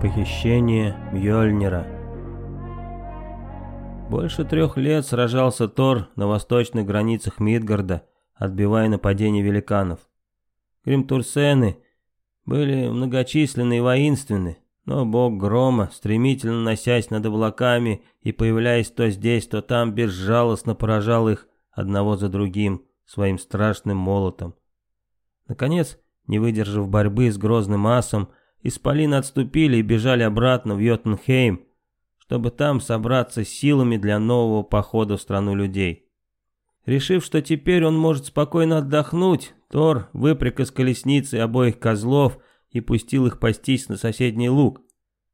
Похищение Мьёльнира Больше трех лет сражался Тор на восточных границах Мидгарда, отбивая нападения великанов. Гримтурсены были многочисленны и воинственны, но бог грома, стремительно носясь над облаками и появляясь то здесь, то там, безжалостно поражал их одного за другим своим страшным молотом. Наконец, не выдержав борьбы с грозным асом, Исполины отступили и бежали обратно в Йотунхейм, чтобы там собраться силами для нового похода в страну людей. Решив, что теперь он может спокойно отдохнуть, Тор выпряг из колесницы обоих козлов и пустил их пастись на соседний луг,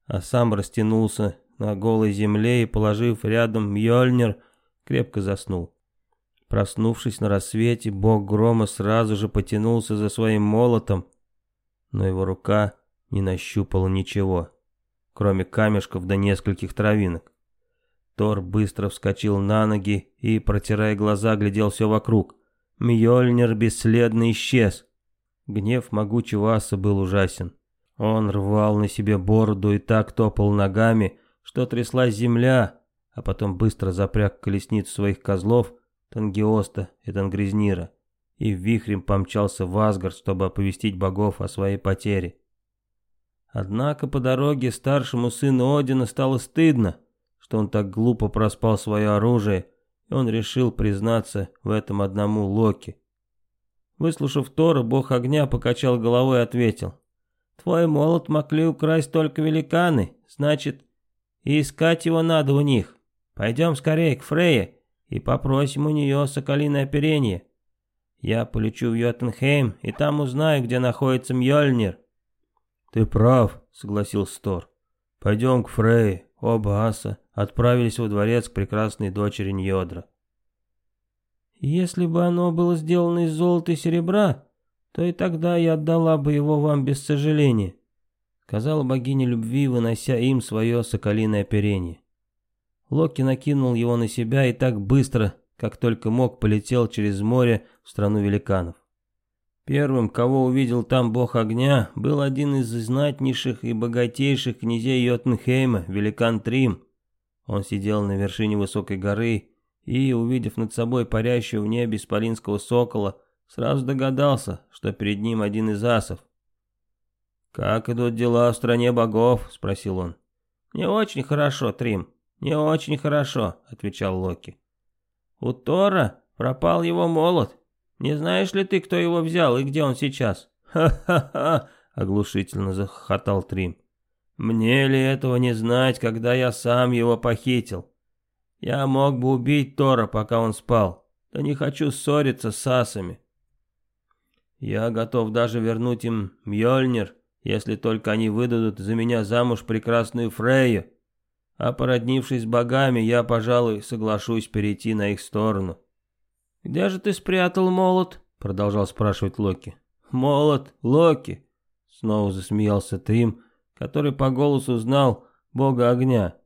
а сам растянулся на голой земле и, положив рядом Мьёльнир, крепко заснул. Проснувшись на рассвете, бог грома сразу же потянулся за своим молотом, но его рука не нащупала ничего, кроме камешков да нескольких травинок. Тор быстро вскочил на ноги и, протирая глаза, глядел все вокруг. Мьёльнир бесследно исчез. Гнев могучего аса был ужасен. Он рвал на себе бороду и так топал ногами, что тряслась земля, а потом быстро запряг колесницу своих козлов, Тангиоста и Тангризнира, и вихрем помчался в Асгард, чтобы оповестить богов о своей потере. Однако по дороге старшему сыну Одина стало стыдно, что он так глупо проспал свое оружие, и он решил признаться в этом одному Локи. Выслушав Тора, бог огня покачал головой и ответил. «Твой молот могли украсть только великаны, значит, и искать его надо у них. Пойдем скорее к Фрейе и попросим у нее соколиное оперение. Я полечу в Йотенхейм и там узнаю, где находится Мьёльнир. «Ты прав», — согласился Тор. «Пойдем к Фрей, оба аса отправились во дворец к прекрасной дочери Ньодра». «Если бы оно было сделано из золота и серебра, то и тогда я отдала бы его вам без сожаления», — сказала богиня любви, вынося им свое соколиное оперение. Локи накинул его на себя и так быстро, как только мог, полетел через море в страну великанов. Первым, кого увидел там бог огня, был один из знатнейших и богатейших князей Йотнхейма, великан Трим. Он сидел на вершине высокой горы и, увидев над собой парящего в небе исполинского сокола, сразу догадался, что перед ним один из асов. «Как идут дела в стране богов?» — спросил он. «Не очень хорошо, Трим, не очень хорошо», — отвечал Локи. «У Тора пропал его молот, не знаешь ли ты, кто его взял и где он сейчас?» «Ха-ха-ха!» — оглушительно захохотал Трим. «Мне ли этого не знать, когда я сам его похитил? Я мог бы убить Тора, пока он спал, да не хочу ссориться с асами. Я готов даже вернуть им Мьёльнир, если только они выдадут за меня замуж прекрасную Фрейю. А породнившись с богами, я, пожалуй, соглашусь перейти на их сторону. «Где же ты спрятал молот?» — продолжал спрашивать Локи. «Молот, Локи!» — снова засмеялся Трим, который по голосу знал бога огня.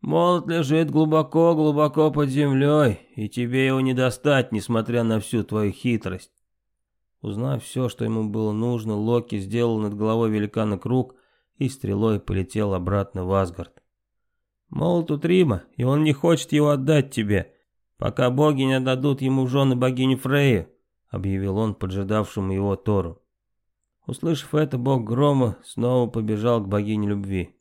«Молот лежит глубоко-глубоко под землей, и тебе его не достать, несмотря на всю твою хитрость». Узнав все, что ему было нужно, Локи сделал над головой великана круг и стрелой полетел обратно в Асгард. «Молот у Трима, и он не хочет его отдать тебе», «Пока боги не отдадут ему жены богини Фреи», — объявил он поджидавшему его Тору. Услышав это, бог грома снова побежал к богине любви.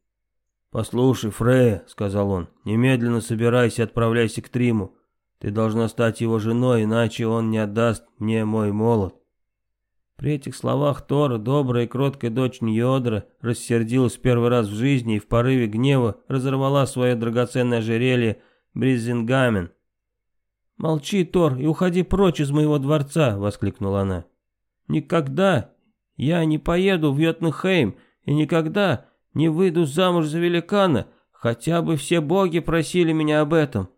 «Послушай, Фрея», — сказал он, — «немедленно собирайся и отправляйся к Триму. Ты должна стать его женой, иначе он не отдаст мне мой молот». При этих словах Тора, добрая и кроткая дочь Ньодра, рассердилась первый раз в жизни и в порыве гнева разорвала свое драгоценное ожерелье Бризингамен, «Молчи, Тор, и уходи прочь из моего дворца!» — воскликнула она. «Никогда я не поеду в Йотнхейм и никогда не выйду замуж за великана, хотя бы все боги просили меня об этом.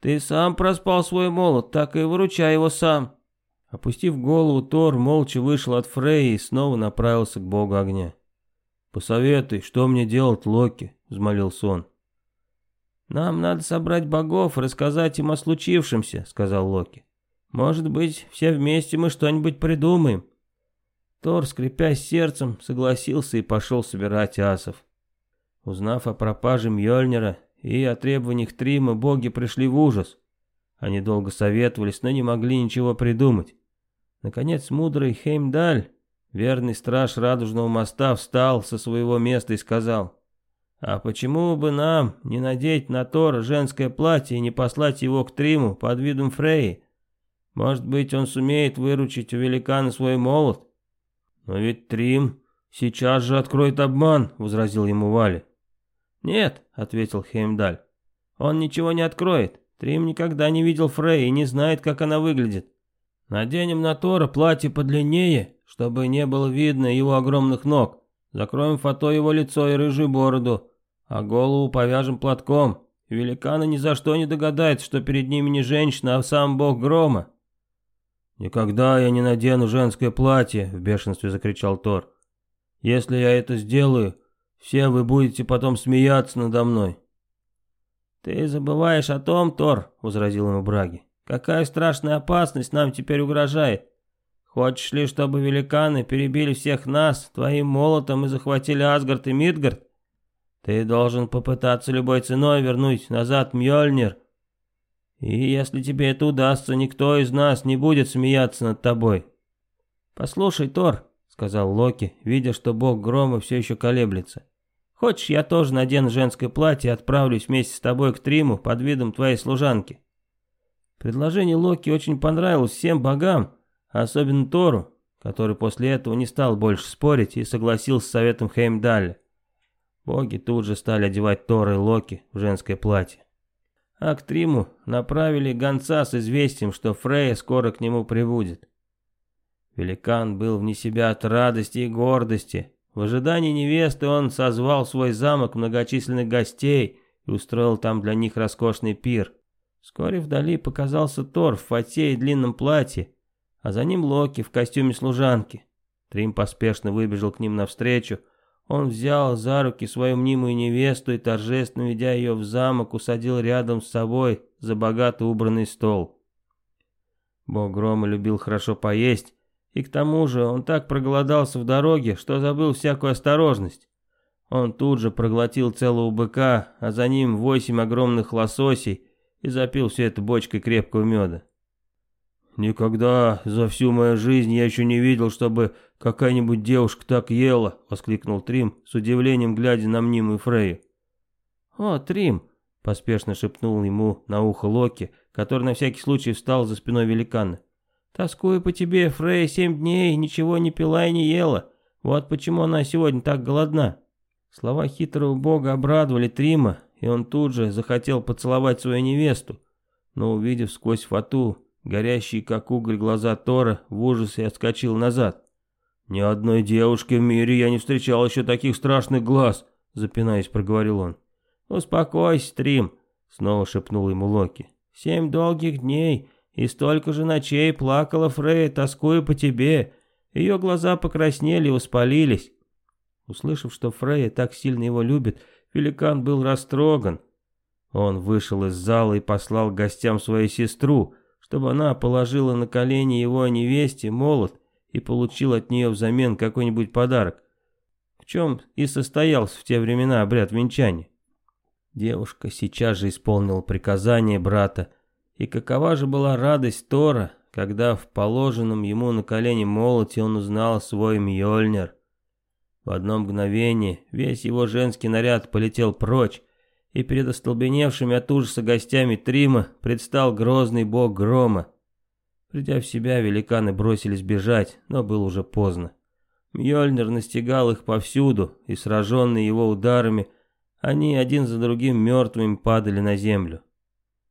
Ты сам проспал свой молот, так и выручай его сам». Опустив голову, Тор молча вышел от Фреи и снова направился к богу огня. «Посоветуй, что мне делать, Локи?» — взмолился он. «Нам надо собрать богов и рассказать им о случившемся», — сказал Локи. «Может быть, все вместе мы что-нибудь придумаем». Тор, скрипя сердцем, согласился и пошел собирать асов. Узнав о пропаже Мьёльнира и о требованиях Трима, боги пришли в ужас. Они долго советовались, но не могли ничего придумать. Наконец мудрый Хеймдаль, верный страж Радужного моста, встал со своего места и сказал, «А почему бы нам не надеть на Тора женское платье и не послать его к Триму под видом Фреи? Может быть, он сумеет выручить у великана свой молот?» «Но ведь Трим сейчас же откроет обман», — возразил ему Вали. «Нет», — ответил Хеймдаль, — «он ничего не откроет. Трим никогда не видел Фрей и не знает, как она выглядит. Наденем на Тора платье подлиннее, чтобы не было видно его огромных ног. Закроем фото его лицо и рыжую бороду, а голову повяжем платком. Великаны ни за что не догадаются, что перед ними не женщина, а сам бог грома. «Никогда я не надену женское платье!» — в бешенстве закричал Тор. «Если я это сделаю, все вы будете потом смеяться надо мной». «Ты забываешь о том, Тор», — возразил ему Браги. «Какая страшная опасность нам теперь угрожает? Хочешь ли, чтобы великаны перебили всех нас твоим молотом и захватили Асгард и Мидгард? Ты должен попытаться любой ценой вернуть назад Мьёльнир. И если тебе это удастся, никто из нас не будет смеяться над тобой». «Послушай, Тор», — сказал Локи, видя, что бог грома все еще колеблется. Хочешь, я тоже надену женское платье и отправлюсь вместе с тобой к Триму под видом твоей служанки?» Предложение Локи очень понравилось всем богам, особенно Тору, который после этого не стал больше спорить и согласился с советом Хеймдаля. Боги тут же стали одевать Тора и Локи в женское платье. А к Триму направили гонца с известием, что Фрея скоро к нему прибудет. Великан был вне себя от радости и гордости, в ожидании невесты он созвал в свой замок многочисленных гостей и устроил там для них роскошный пир. Вскоре вдали показался Тор в фате и длинном платье, а за ним Локи в костюме служанки. Трим поспешно выбежал к ним навстречу. Он взял за руки свою мнимую невесту и, торжественно ведя ее в замок, усадил рядом с собой за богато убранный стол. Бог Грома любил хорошо поесть, и к тому же он так проголодался в дороге, что забыл всякую осторожность. Он тут же проглотил целого быка, а за ним восемь огромных лососей и запил все это бочкой крепкого меда. «Никогда за всю мою жизнь я еще не видел, чтобы какая-нибудь девушка так ела!» — воскликнул Трим, с удивлением глядя на мнимую Фрею. «О, Трим!» — поспешно шепнул ему на ухо Локи, который на всякий случай встал за спиной великана. Тоскую по тебе, Фрей, семь дней, ничего не пила и не ела. Вот почему она сегодня так голодна». Слова хитрого бога обрадовали Трима, и он тут же захотел поцеловать свою невесту, но увидев сквозь фату горящие как уголь глаза Тора, в ужасе отскочил назад. «Ни одной девушки в мире я не встречал еще таких страшных глаз», запинаясь, проговорил он. «Успокойся, Трим», снова шепнул ему Локи. «Семь долгих дней, и столько же ночей плакала Фрея, тоскуя по тебе. Ее глаза покраснели и воспалились. Услышав, что Фрея так сильно его любит, великан был растроган. Он вышел из зала и послал гостям свою сестру, чтобы она положила на колени его невесте молот и получил от нее взамен какой-нибудь подарок. В чем и состоялся в те времена обряд венчания. Девушка сейчас же исполнила приказание брата и какова же была радость Тора, когда в положенном ему на колени молоте он узнал свой Мьёльнир. В одно мгновение весь его женский наряд полетел прочь, и перед остолбеневшими от ужаса гостями Трима предстал грозный бог грома. Придя в себя, великаны бросились бежать, но было уже поздно. Мьёльнир настигал их повсюду, и сраженные его ударами, они один за другим мертвыми падали на землю.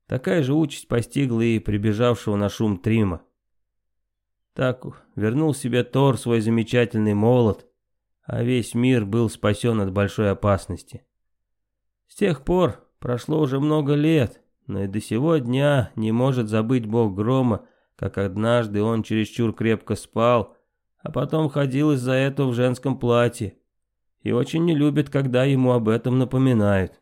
Такая же участь постигла и прибежавшего на шум Трима. Так вернул себе Тор свой замечательный молот, а весь мир был спасен от большой опасности. С тех пор прошло уже много лет, но и до сего дня не может забыть бог грома, как однажды он чересчур крепко спал, а потом ходил из-за этого в женском платье, и очень не любит, когда ему об этом напоминают.